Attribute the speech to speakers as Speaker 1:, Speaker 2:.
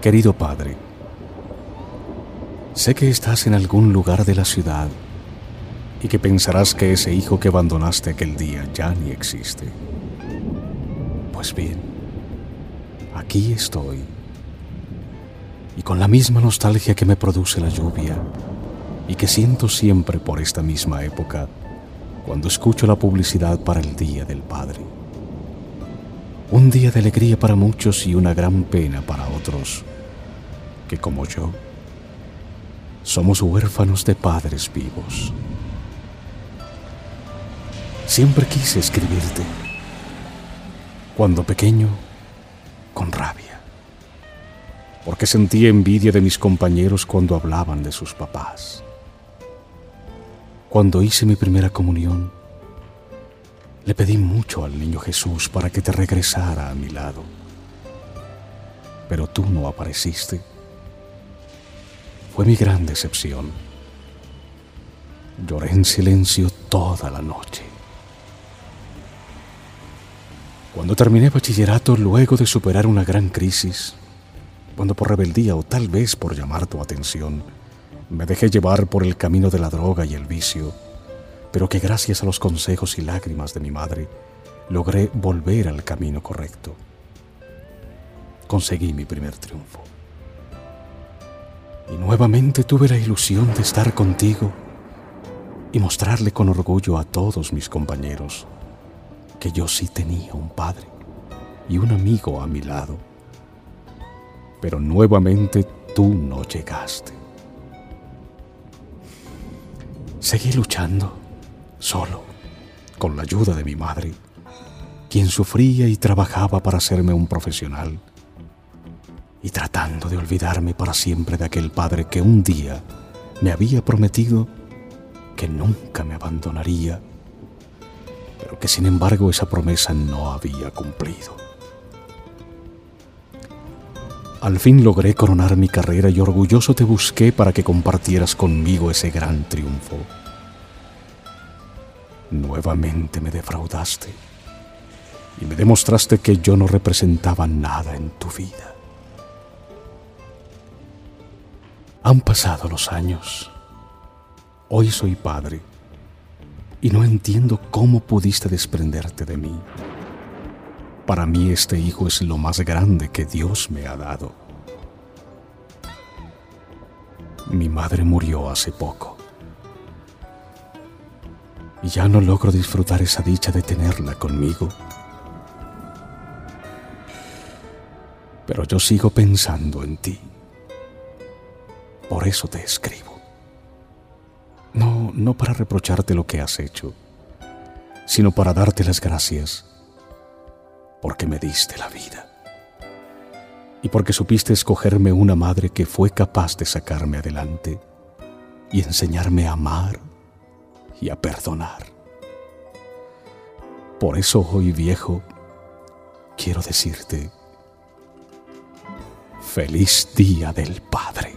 Speaker 1: Querido Padre, sé que estás en algún lugar de la ciudad y que pensarás que ese hijo que abandonaste aquel día ya ni existe. Pues bien, aquí estoy. Y con la misma nostalgia que me produce la lluvia y que siento siempre por esta misma época, cuando escucho la publicidad para el Día del Padre. Un día de alegría para muchos y una gran pena para otros, que como yo, somos huérfanos de padres vivos. Siempre quise escribirte, cuando pequeño, con rabia, porque sentía envidia de mis compañeros cuando hablaban de sus papás. Cuando hice mi primera comunión, le pedí mucho al niño Jesús para que te regresara a mi lado, pero tú no apareciste. Fue mi gran decepción. Lloré en silencio toda la noche. Cuando terminé bachillerato, luego de superar una gran crisis, cuando por rebeldía o tal vez por llamar tu atención, me dejé llevar por el camino de la droga y el vicio, pero que gracias a los consejos y lágrimas de mi madre, logré volver al camino correcto. Conseguí mi primer triunfo. Y nuevamente tuve la ilusión de estar contigo y mostrarle con orgullo a todos mis compañeros que yo sí tenía un padre y un amigo a mi lado. Pero nuevamente tú no llegaste. Seguí luchando, solo, con la ayuda de mi madre, quien sufría y trabajaba para hacerme un profesional, y tratando de olvidarme para siempre de aquel padre que un día me había prometido que nunca me abandonaría pero que sin embargo esa promesa no había cumplido. Al fin logré coronar mi carrera y orgulloso te busqué para que compartieras conmigo ese gran triunfo. Nuevamente me defraudaste y me demostraste que yo no representaba nada en tu vida. Han pasado los años. Hoy soy padre y no entiendo cómo pudiste desprenderte de mí. Para mí este hijo es lo más grande que Dios me ha dado. Mi madre murió hace poco y ya no logro disfrutar esa dicha de tenerla conmigo. Pero yo sigo pensando en ti. Por eso te escribo. No, no para reprocharte lo que has hecho, sino para darte las gracias porque me diste la vida y porque supiste escogerme una madre que fue capaz de sacarme adelante y enseñarme a amar y a perdonar. Por eso hoy viejo, quiero decirte, feliz día del Padre.